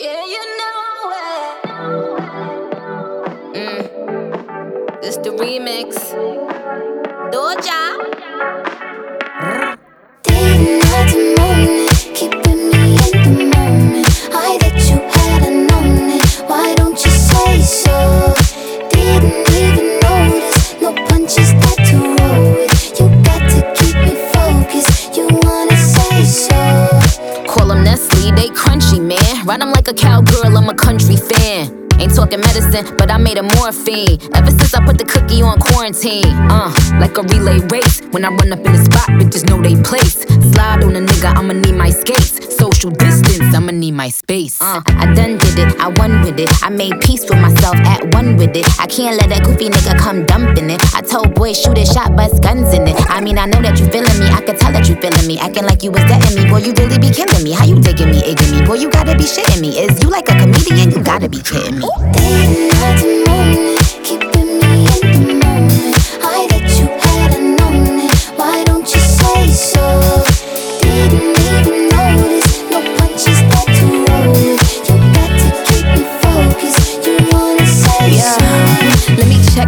Yeah, you know it. Mm. This the remix. Doja. 'Em like a cowgirl, I'm a country fan. Ain't talking medicine, but I made a morphine. Ever since I put the cookie on quarantine. Uh, like a relay race. When I run up in the spot, bitches know they place. Slide on a nigga, I'ma need my skates. Social distance, I'ma need my space. Uh, I done did it, I won with it. I made peace with myself, at one with it. I can't let that goofy nigga come dumping it. I told boy, shoot a shot, bust guns in it. I mean, I know that you feeling me, I can tell that you feeling me. Acting like you was dating me, boy, you really be killing me. How you digging me, egging me? Boy, you gotta be shitting me. Is you like a comedian? You gotta be kidding me. Didn't have to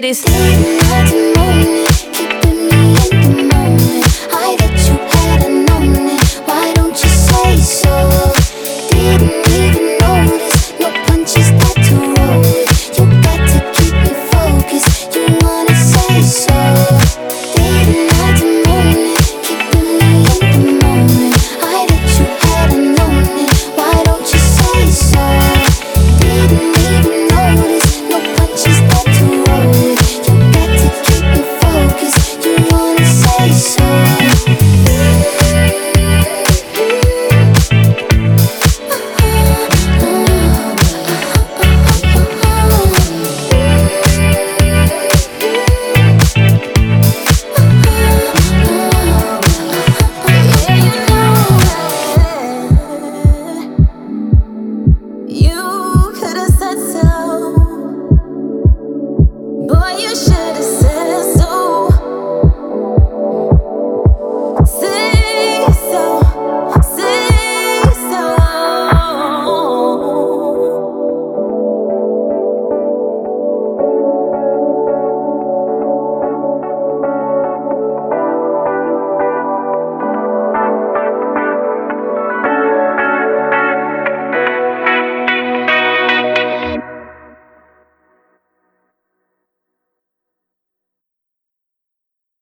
Committed.